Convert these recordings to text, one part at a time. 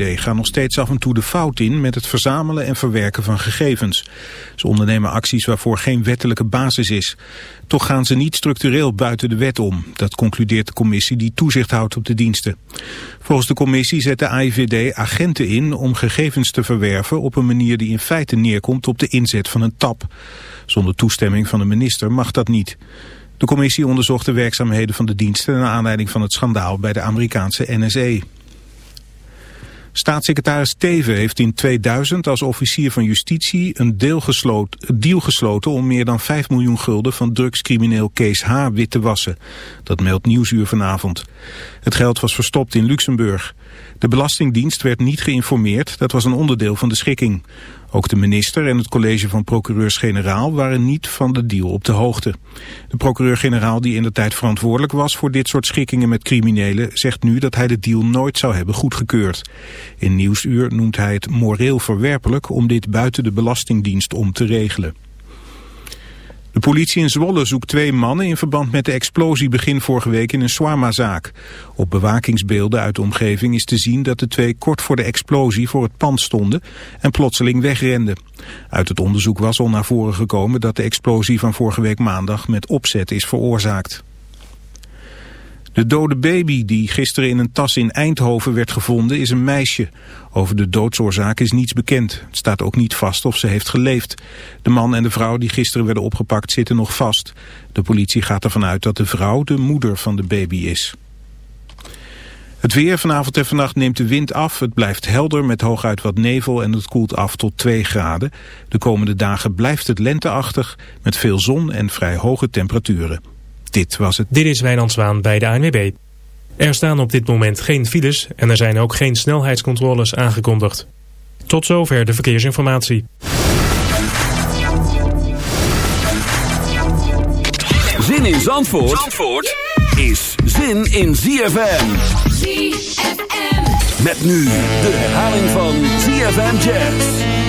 Gaan nog steeds af en toe de fout in met het verzamelen en verwerken van gegevens. Ze ondernemen acties waarvoor geen wettelijke basis is. Toch gaan ze niet structureel buiten de wet om. Dat concludeert de commissie die toezicht houdt op de diensten. Volgens de commissie zet de AIVD agenten in om gegevens te verwerven op een manier die in feite neerkomt op de inzet van een tap. Zonder toestemming van de minister mag dat niet. De commissie onderzocht de werkzaamheden van de diensten... naar aanleiding van het schandaal bij de Amerikaanse NSE. Staatssecretaris Teven heeft in 2000 als officier van justitie een deal gesloten, deal gesloten om meer dan 5 miljoen gulden van drugscrimineel Kees H. wit te wassen. Dat meldt Nieuwsuur vanavond. Het geld was verstopt in Luxemburg. De Belastingdienst werd niet geïnformeerd, dat was een onderdeel van de schikking. Ook de minister en het college van procureurs-generaal waren niet van de deal op de hoogte. De procureur-generaal die in de tijd verantwoordelijk was voor dit soort schikkingen met criminelen zegt nu dat hij de deal nooit zou hebben goedgekeurd. In Nieuwsuur noemt hij het moreel verwerpelijk om dit buiten de Belastingdienst om te regelen. De politie in Zwolle zoekt twee mannen in verband met de explosie begin vorige week in een Swarma-zaak. Op bewakingsbeelden uit de omgeving is te zien dat de twee kort voor de explosie voor het pand stonden en plotseling wegrenden. Uit het onderzoek was al naar voren gekomen dat de explosie van vorige week maandag met opzet is veroorzaakt. De dode baby die gisteren in een tas in Eindhoven werd gevonden is een meisje. Over de doodsoorzaak is niets bekend. Het staat ook niet vast of ze heeft geleefd. De man en de vrouw die gisteren werden opgepakt zitten nog vast. De politie gaat ervan uit dat de vrouw de moeder van de baby is. Het weer vanavond en vannacht neemt de wind af. Het blijft helder met hooguit wat nevel en het koelt af tot 2 graden. De komende dagen blijft het lenteachtig met veel zon en vrij hoge temperaturen. Dit was het. Dit is Wijnand Zwaan bij de ANWB. Er staan op dit moment geen files en er zijn ook geen snelheidscontroles aangekondigd. Tot zover de verkeersinformatie. Zin in Zandvoort, Zandvoort is zin in ZFM. ZFM. Met nu de herhaling van ZFM Jazz.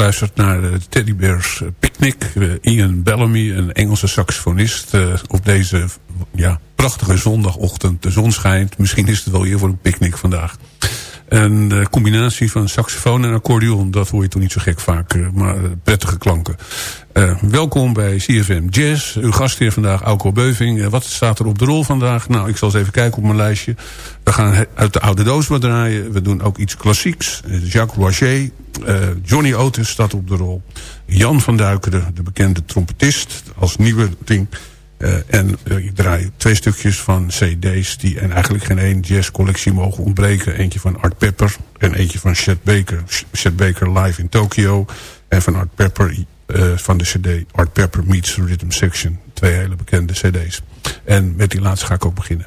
Geluisterd naar de Teddy Bears Picnic. Ian Bellamy, een Engelse saxofonist. op deze ja, prachtige zondagochtend. De zon schijnt. Misschien is het wel hier voor een picknick vandaag. Een combinatie van saxofoon en accordeon. Dat hoor je toch niet zo gek vaak. Maar prettige klanken. Uh, welkom bij CFM Jazz. Uw gastheer vandaag, Auko Beuving. Wat staat er op de rol vandaag? Nou, ik zal eens even kijken op mijn lijstje. We gaan uit de oude doos wat draaien. We doen ook iets klassieks. Jacques Loiset. Johnny Otis staat op de rol. Jan van Duikeren, de bekende trompetist. Als nieuwe ding. En ik draai twee stukjes van cd's... die en eigenlijk geen één jazzcollectie mogen ontbreken. Eentje van Art Pepper en eentje van Chet Baker. Chet Baker live in Tokyo. En van Art Pepper uh, van de cd Art Pepper Meets Rhythm Section. Twee hele bekende cd's. En met die laatste ga ik ook beginnen.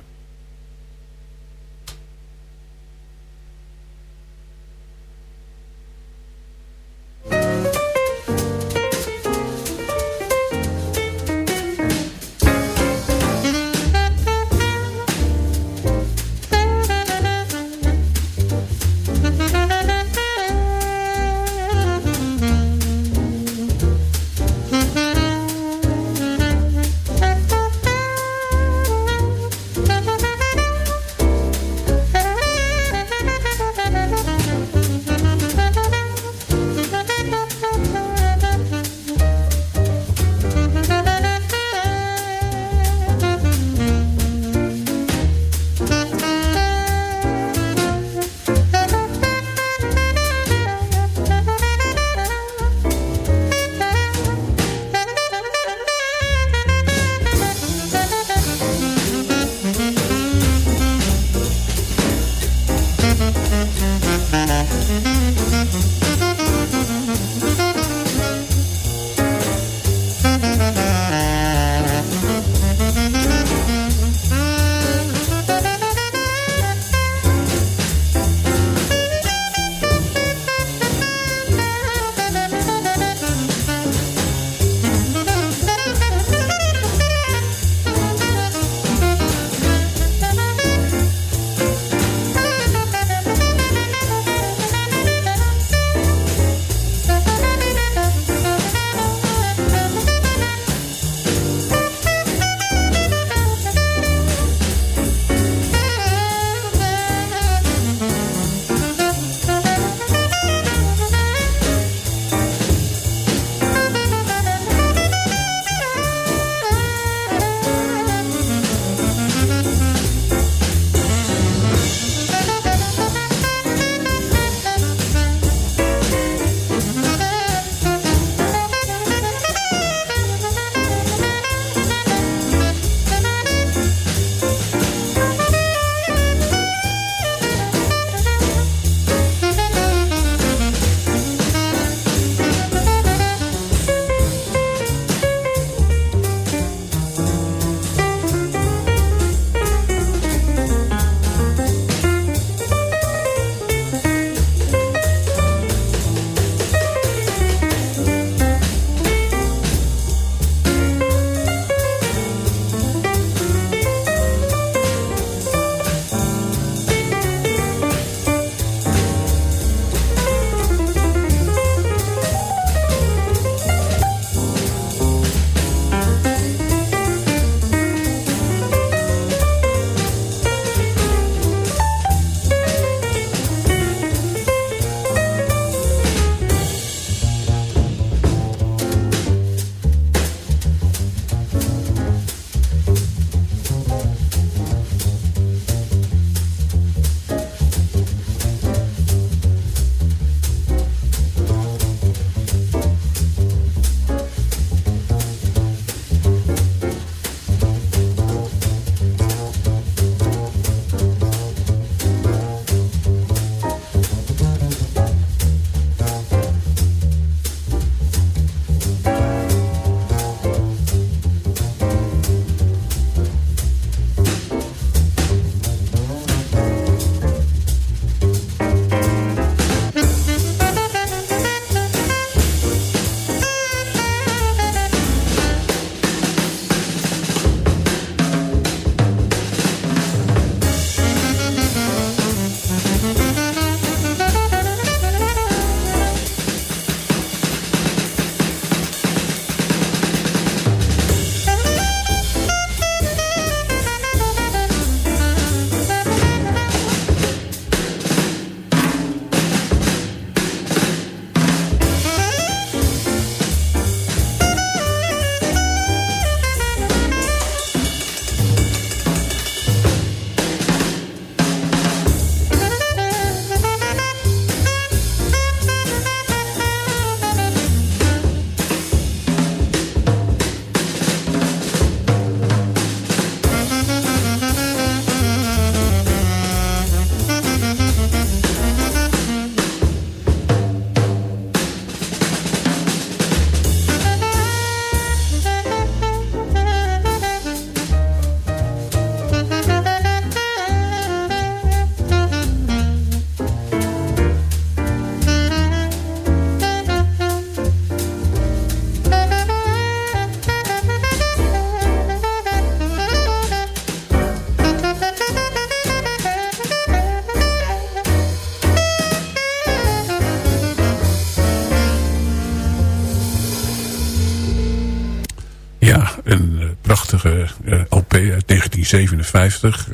1957.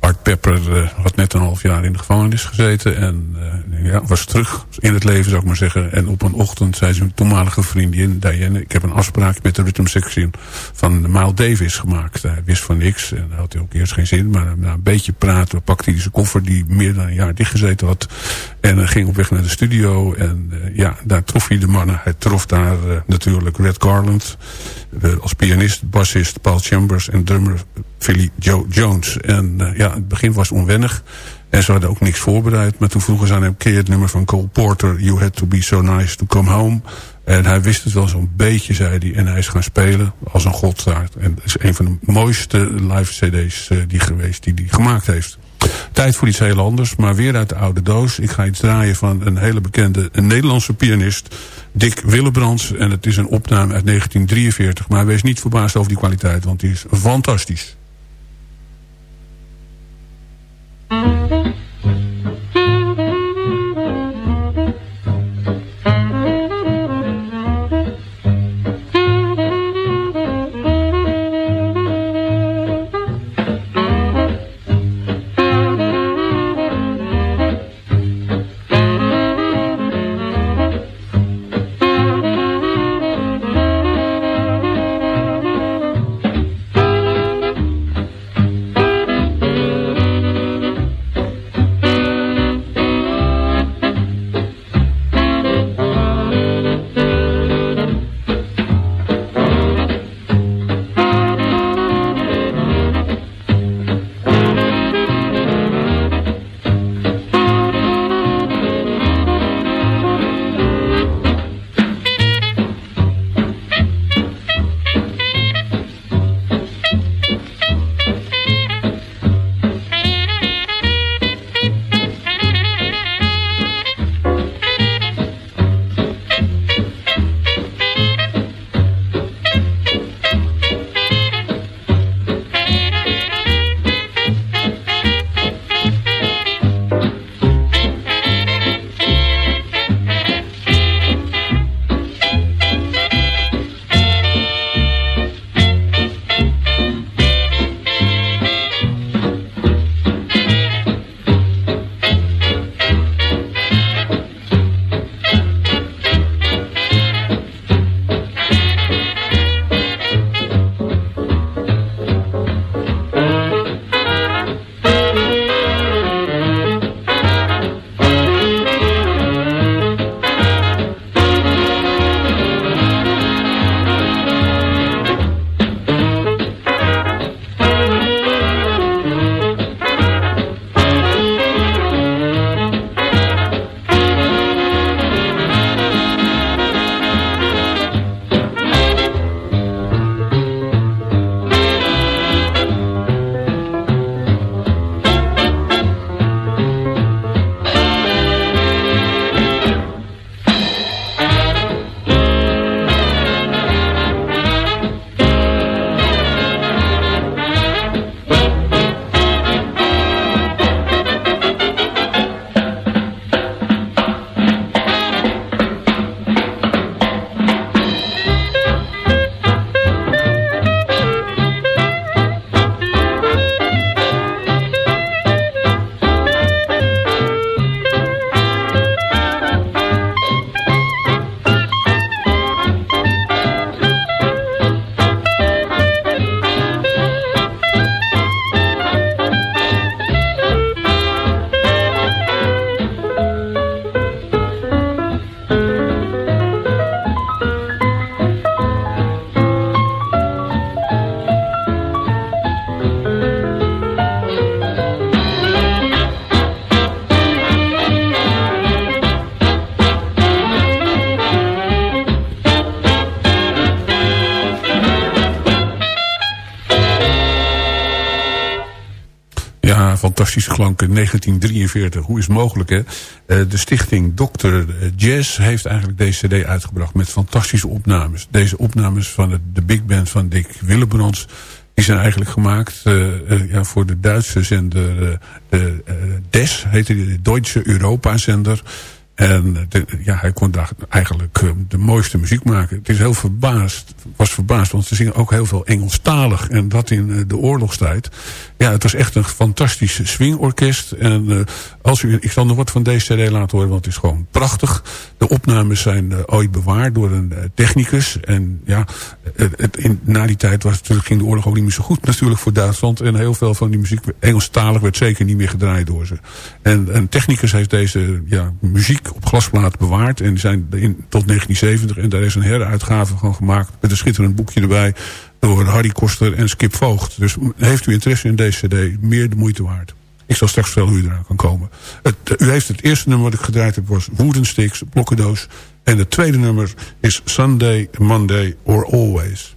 Art Pepper had net een half jaar in de gevangenis gezeten. En ja, was terug in het leven, zou ik maar zeggen. En op een ochtend zei zijn toenmalige vriendin Diane... ik heb een afspraak met de rhythm section van Miles Davis gemaakt. Hij wist van niks en had hij ook eerst geen zin. Maar na een beetje praten pakte hij zijn koffer... die meer dan een jaar dichtgezeten had. En ging op weg naar de studio. En ja, daar trof hij de mannen. Hij trof daar natuurlijk Red Garland... als pianist, bassist Paul Chambers en drummer Philly Joe Jones. En ja, het begin was onwennig... En ze hadden ook niks voorbereid. Maar toen vroegen ze aan hem, je het nummer van Cole Porter... You had to be so nice to come home. En hij wist het wel zo'n beetje, zei hij. En hij is gaan spelen als een godstaart. En dat is een van de mooiste live cd's uh, die geweest die hij gemaakt heeft. Tijd voor iets heel anders, maar weer uit de oude doos. Ik ga iets draaien van een hele bekende Nederlandse pianist... Dick Willebrands. En het is een opname uit 1943. Maar wees niet verbaasd over die kwaliteit, want die is fantastisch. Fantastische klanken. 1943, hoe is het mogelijk hè? Uh, de stichting Dr. Jazz heeft eigenlijk deze cd uitgebracht met fantastische opnames. Deze opnames van de big band van Dick Willebrands... die zijn eigenlijk gemaakt uh, uh, ja, voor de Duitse zender... de DES, heette die, de Deutsche Europa-zender... En ja, hij kon daar eigenlijk de mooiste muziek maken. Het is heel verbaasd, was verbaasd, want ze zingen ook heel veel Engelstalig. En dat in de oorlogstijd. Ja, het was echt een fantastisch swingorkest. En als u, ik zal nog wat van deze cd laten horen, want het is gewoon prachtig. De opnames zijn ooit bewaard door een technicus. En ja, het, in, na die tijd was, ging de oorlog ook niet meer zo goed natuurlijk voor Duitsland. En heel veel van die muziek, Engelstalig, werd zeker niet meer gedraaid door ze. En een technicus heeft deze ja, muziek op glasplaat bewaard. En zijn tot 1970. En daar is een heruitgave van gemaakt. Met een schitterend boekje erbij. Door Harry Koster en Skip Voogd. Dus heeft u interesse in deze cd, meer de moeite waard. Ik zal straks vertellen hoe u eraan kan komen. Het, u heeft het eerste nummer wat ik gedraaid heb was Wooden Sticks, Blokkendoos. En het tweede nummer is Sunday, Monday or Always.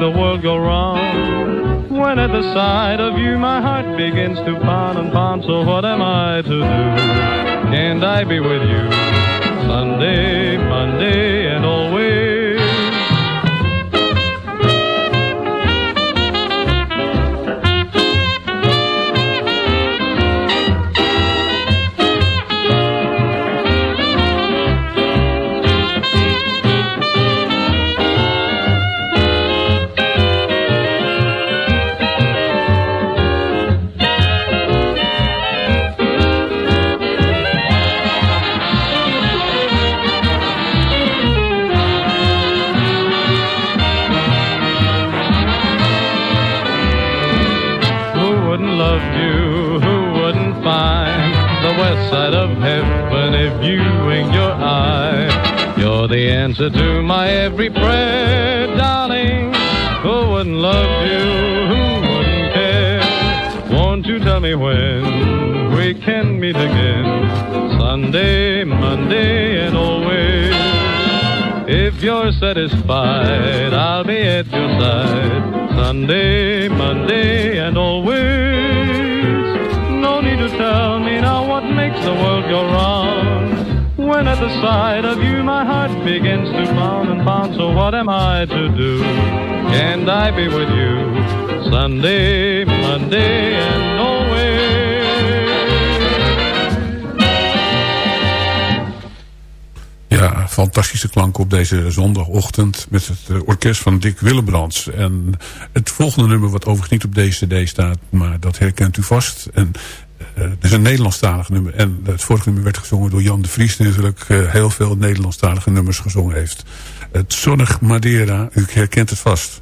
The world go round. When at the sight of you my heart begins to pound and pound, so what am I to do? Can't I be with you Sunday, Monday, and always? Sunday, Monday and always? Ja, fantastische klank op deze zondagochtend met het eh, orkest van Dick Willebrands. En het volgende nummer wat overigens niet op deze cd staat, maar dat herkent u vast. En uh, het is een Nederlandstalig nummer. En het vorige nummer werd gezongen door Jan de Vries... natuurlijk uh, heel veel Nederlandstalige nummers gezongen heeft. Het Zonnig Madeira, u herkent het vast.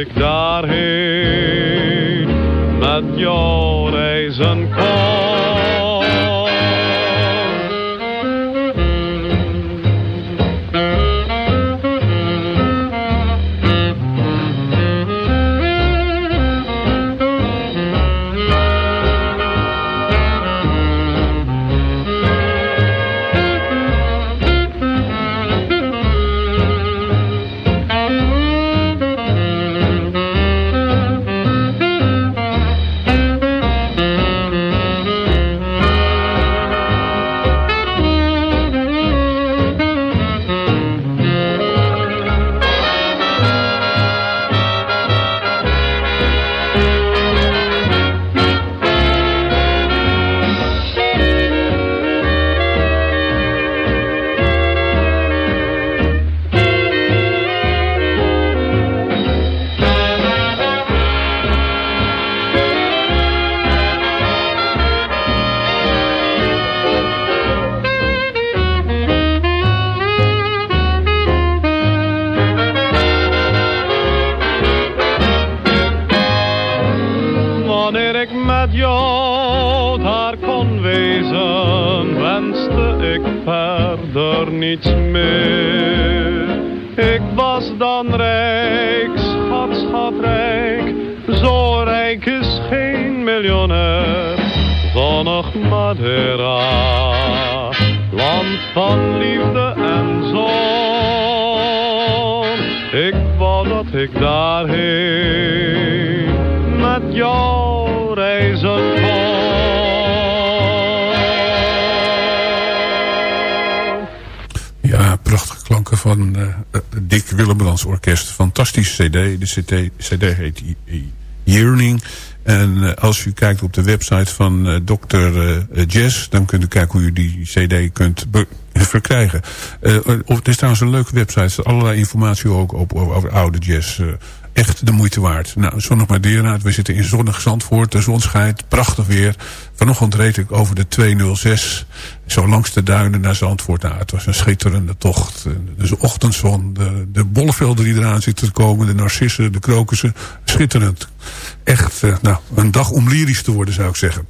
Ik daarheen met jou reizen kon. Cd. De cd, cd heet Yearning. En eh, als u kijkt op de website van eh Dr. eh, Jazz... dan kunt u kijken hoe u die cd kunt verkrijgen. Eh, of, is trouwens een leuke website. Er staat allerlei informatie ook op, over, oude jazz. eh, echt de moeite waard. Nou, zonnig Madeira. We zitten in zonnig Zandvoort. De zon schijnt. Prachtig weer. Vanochtend reed ik over de 206. Zo langs de duinen naar Zandvoort. Nou, het was een schitterende tocht. Dus de ochtendzon. De, de bollevelden die eraan zitten te komen. De narcissen, de krokussen. Schitterend. Echt eh, nou, een dag om lyrisch te worden zou ik zeggen.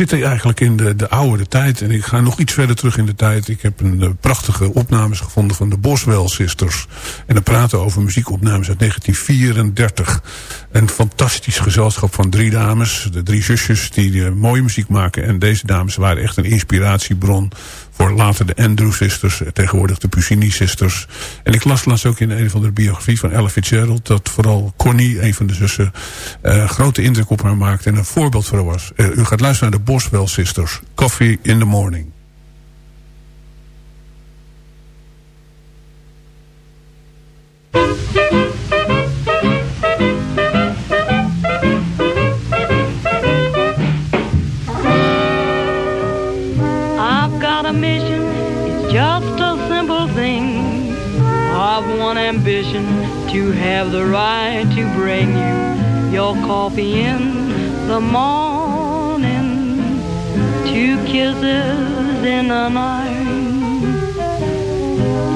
Zitten eigenlijk in de, de oude tijd. En ik ga nog iets verder terug in de tijd. Ik heb een eh, prachtige opnames gevonden van de Boswell Sisters. En dan praten over muziekopnames uit 1934. Een fantastisch gezelschap van drie dames. De drie zusjes die eh, mooie muziek maken. En deze dames waren echt een inspiratiebron voor later de Andrew Sisters, tegenwoordig de Puccini Sisters. En ik las laatst ook in een van de biografie van Ella Fitzgerald... dat vooral Connie, een van de zussen, eh, grote indruk op haar maakte... en een voorbeeld voor haar was. Eh, u gaat luisteren naar de Boswell Sisters. Coffee in the Morning. To have the right to bring you your coffee in the morning, two kisses in the night.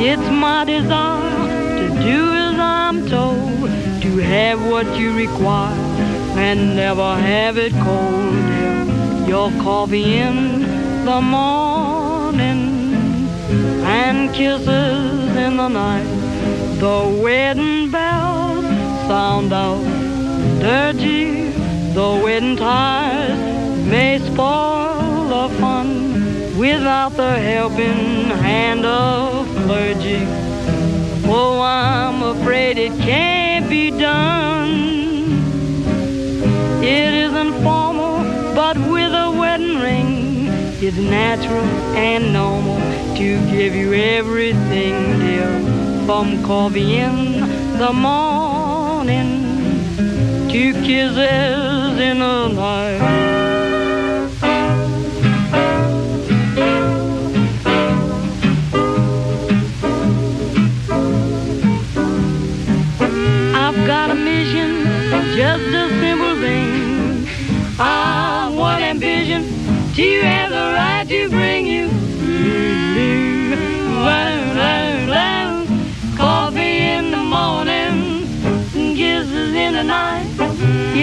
It's my desire to do as I'm told, to have what you require and never have it cold. Your coffee in the morning and kisses in the night. The wedding bells sound out dirty. The wedding ties may spoil the fun without the helping hand of clergy. Oh, I'm afraid it can't be done. It isn't formal, but with a wedding ring, it's natural and normal to give you everything, dear. From in the morning to kisses in the night.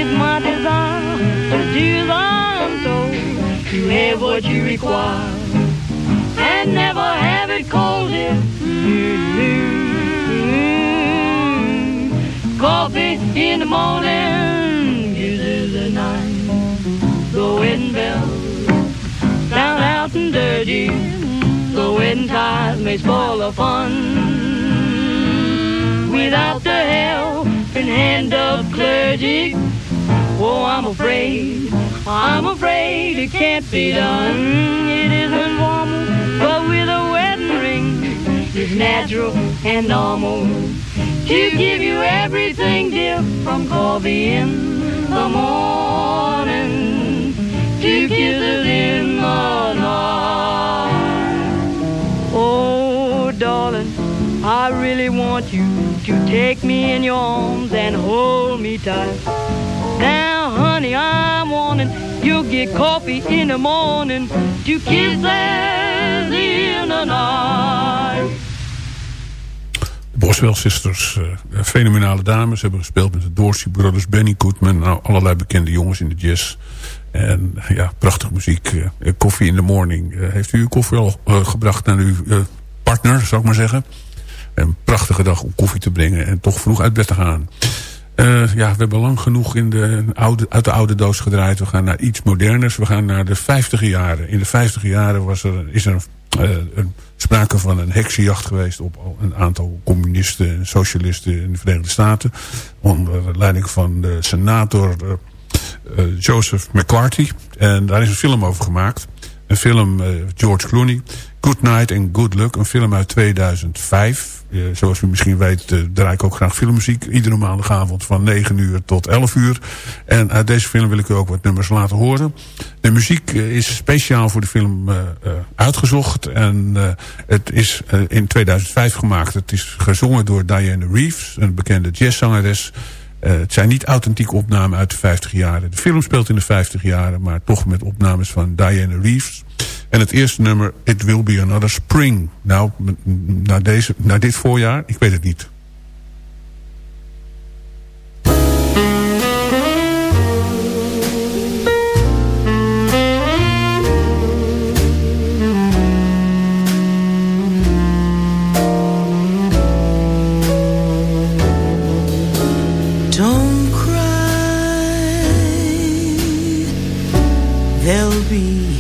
is my desire to do untold, to have what you require, and never have it colded. Mm -hmm. Coffee in the morning, kisses at night, the wind bells, down out and dirty, the wind ties may spoil the fun. Without the help and hand of clergy oh, I'm afraid, I'm afraid it can't be done. It isn't formal, but with a wedding ring, it's natural and normal to give you everything, dear, from coffee in the morning to kisses in the night. Oh, darling, I really want you to take me in your arms and hold me tight. Now, honey, I'm warning you'll get coffee in the morning to kisses in the night. De Boswell Sisters, uh, fenomenale dames. Hebben gespeeld met de Dorsey Brothers, Benny Goodman. Nou, allerlei bekende jongens in de jazz. En ja, prachtige muziek. Uh, koffie in the morning. Heeft u uw koffie al gebracht naar uw partner, zou ik maar zeggen? Een prachtige dag om koffie te brengen en toch vroeg uit bed te gaan. Uh, ja, we hebben lang genoeg in de oude, uit de oude doos gedraaid. We gaan naar iets moderners. We gaan naar de 50 jaren. In de 50 jaren was er, is er uh, een, sprake van een heksenjacht geweest... op een aantal communisten en socialisten in de Verenigde Staten. Onder leiding van de senator uh, Joseph McCarthy. En daar is een film over gemaakt. Een film, George Clooney... Good Night and Good Luck, een film uit 2005. Uh, zoals u misschien weet uh, draai ik ook graag filmmuziek. Iedere maandagavond van 9 uur tot 11 uur. En uit deze film wil ik u ook wat nummers laten horen. De muziek uh, is speciaal voor de film uitgezocht. En het is in 2005 gemaakt. Het is gezongen door Diane Reeves, een bekende jazzzangeres. het zijn niet authentieke opnamen uit de 50 jaren. De film speelt in de 50 jaren, maar toch met opnames van Diane Reeves... En het eerste nummer, It Will Be Another Spring. Nou, na, deze, na dit voorjaar, ik weet het niet. There'll be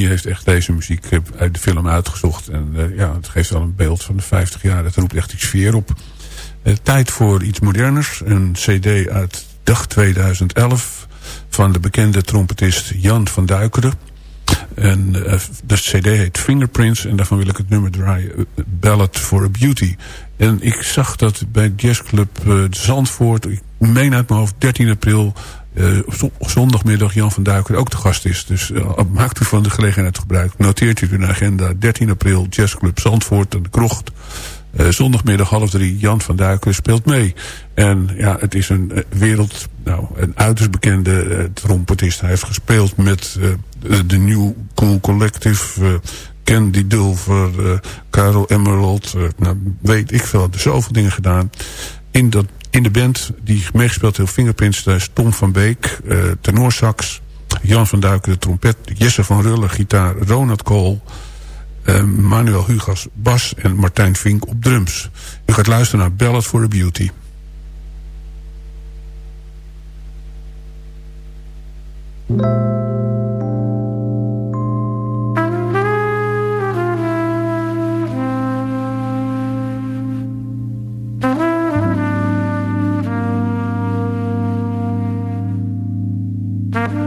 Clooney heeft echt deze muziek eh, uit de film uitgezocht. En eh, ja, het geeft wel een beeld van de 50 jaar. Het roept echt die sfeer op. Eh, tijd voor iets moderners. Een cd uit dag 2011 van de bekende trompetist Jan van Duikeren. En de cd heet Fingerprints en daarvan wil ik het nummer draaien. Ballad for a Beauty. En ik zag dat bij Jazzclub Zandvoort, ik meen uit mijn hoofd 13 april... eh, zondagmiddag Jan van Duikeren ook te gast is. Dus eh, maakt u van de gelegenheid gebruik. Noteert u in de agenda 13 april Jazzclub Zandvoort aan de Krocht. Eh, zondagmiddag half drie, Jan van Duikeren speelt mee. En ja, het is een wereld, nou, een uiterst bekende eh, trompetist. Hij heeft gespeeld met de- New Cool Collective, Candy Dulver, Carol Emerald. nou, weet ik veel, zoveel dingen gedaan. In, dat, in de band die meegespeeld heeft, Fingerprints, daar is Tom van Beek, eh tenorsax. Jan van Duikeren, trompet. Jesse van Rullen, gitaar. Ronald Kool. eh, Manuel Hugas bas en Martijn Vink op drums. U gaat luisteren naar Ballad for a Beauty. Mm-hmm.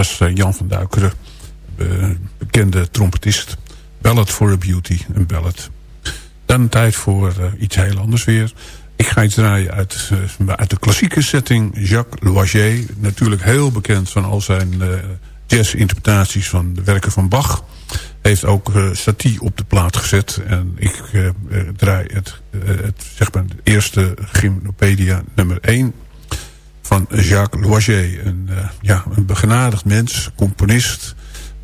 Was eh, Jan van Duikeren, eh, bekende trompetist. Ballad for a Beauty, een ballad. Dan tijd voor eh, iets heel anders weer. Ik ga iets draaien uit, uh, uit de klassieke setting. Jacques Loisier, natuurlijk heel bekend van al zijn jazz-interpretaties van de werken van Bach. Heeft ook Satie op de plaat gezet. En ik draai het, het, zeg maar, eerste Gymnopedia nummer 1 van Jacques Loisier. Een, ja, een begenadigd mens, componist...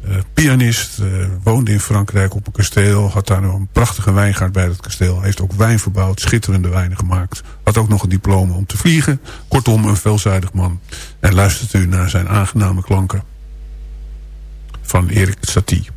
Uh, pianist, uh, woonde in Frankrijk op een kasteel. Had daar een prachtige wijngaard bij het kasteel. Heeft ook wijn verbouwd, schitterende wijnen gemaakt. Had ook nog een diploma om te vliegen. Kortom, een veelzijdig man. En luistert u naar zijn aangename klanken. Van Erik Satie.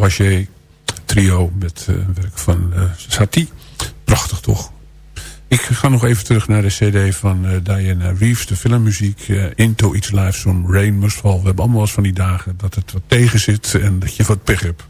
Haché trio met uh, werk van uh, Satie. Prachtig toch? Ik ga nog even terug naar de cd van uh, Diana Reeves, de filmmuziek. Into Each Life, Some Rain Must Fall. We hebben allemaal eens van die dagen dat het wat tegen zit en dat je wat pech hebt.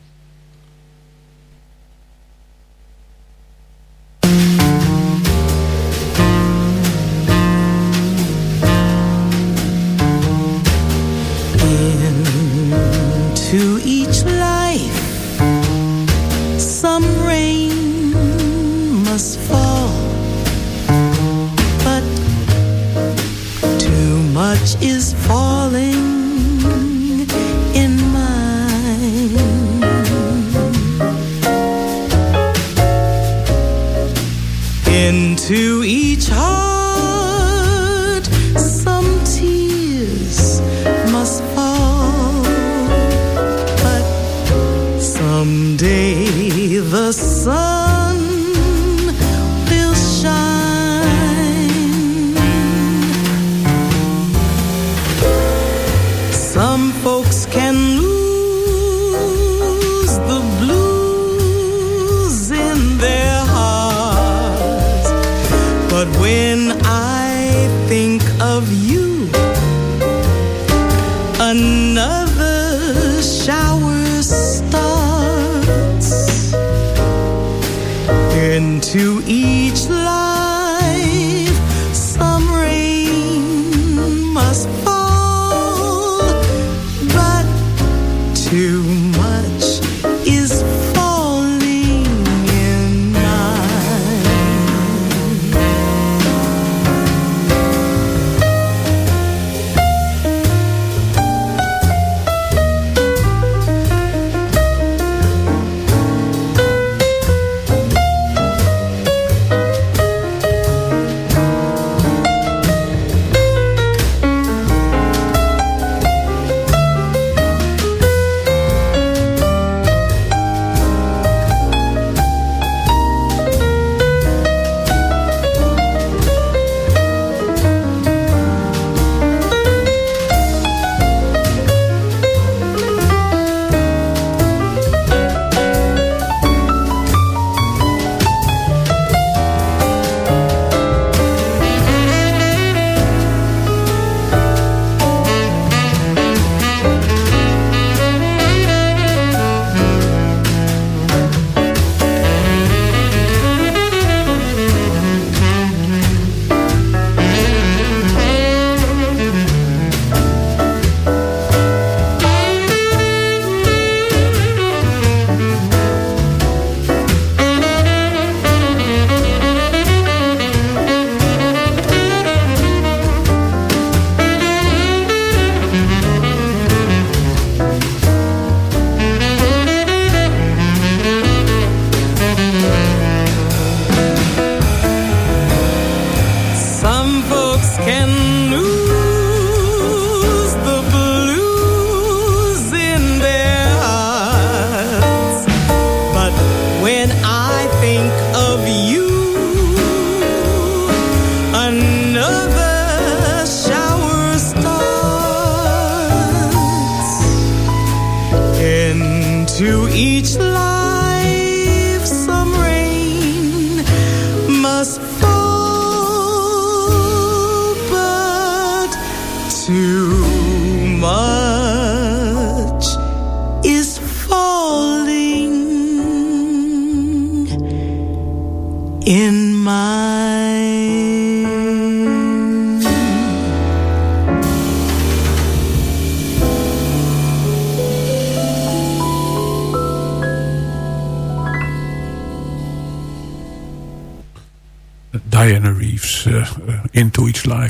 Into each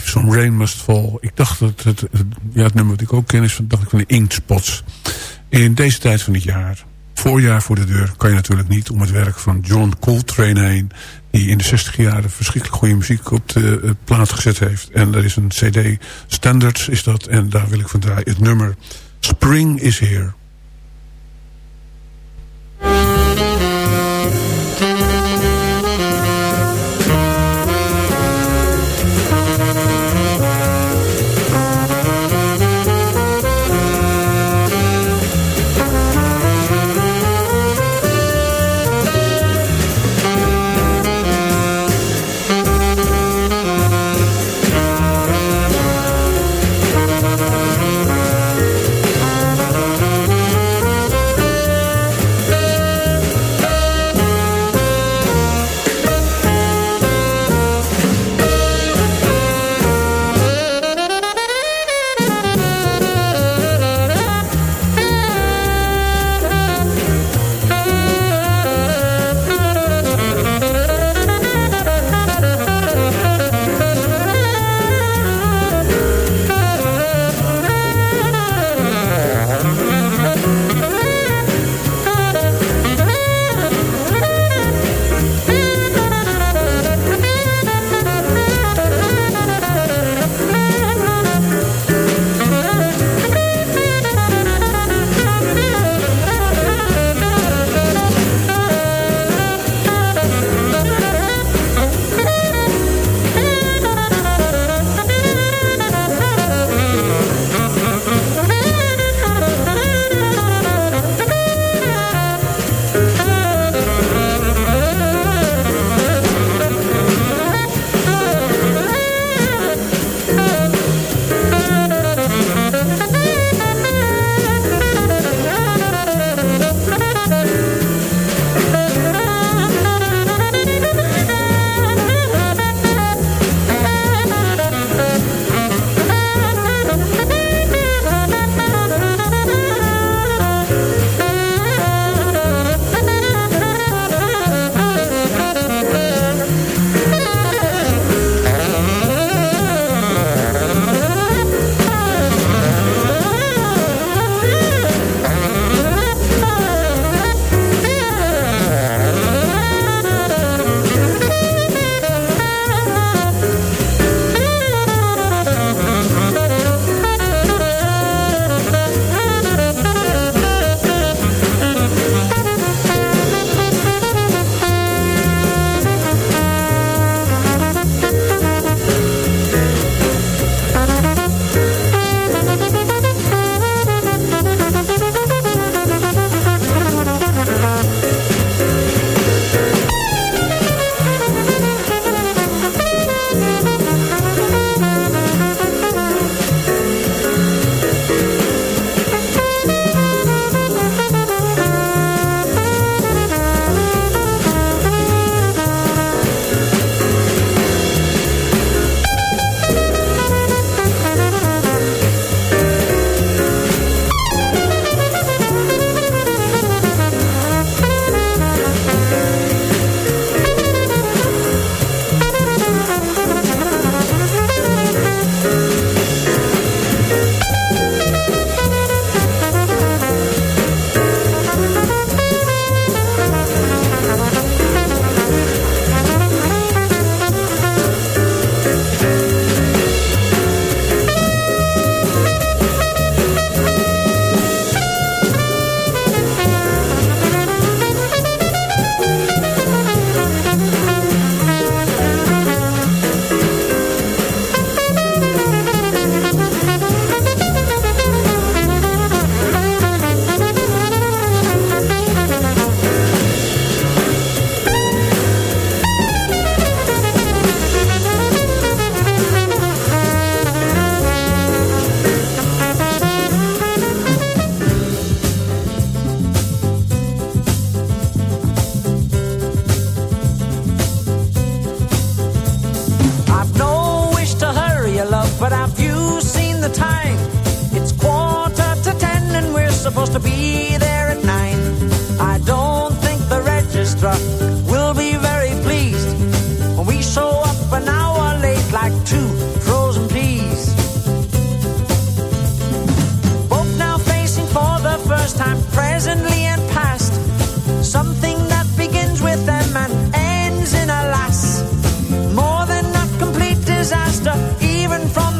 Some Rain Must Fall. Ik dacht dat het, ja, het nummer wat ik ook ken is van, dacht ik van de Inkspots. In deze tijd van het jaar, voorjaar voor de deur, kan je natuurlijk niet om het werk van John Coltrane heen. Die in de 60 jaren verschrikkelijk goede muziek op de eh, plaat gezet heeft. En er is een cd, Standards is dat. En daar wil ik van draaien het nummer Spring is Here. The time. It's quarter to ten and we're supposed to be there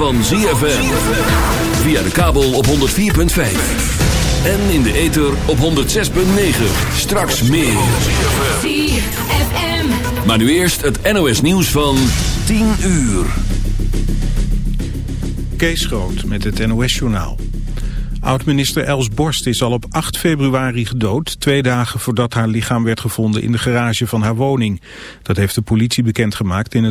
van ZFM. Via de kabel op 104.5. En in de ether op 106.9. Straks meer. Maar nu eerst het NOS nieuws van 10 uur. Kees Groot met het NOS-journaal. Oud-minister Els Borst is al op 8 februari gedood... twee dagen voordat haar lichaam werd gevonden in de garage van haar woning. Dat heeft de politie bekendgemaakt in het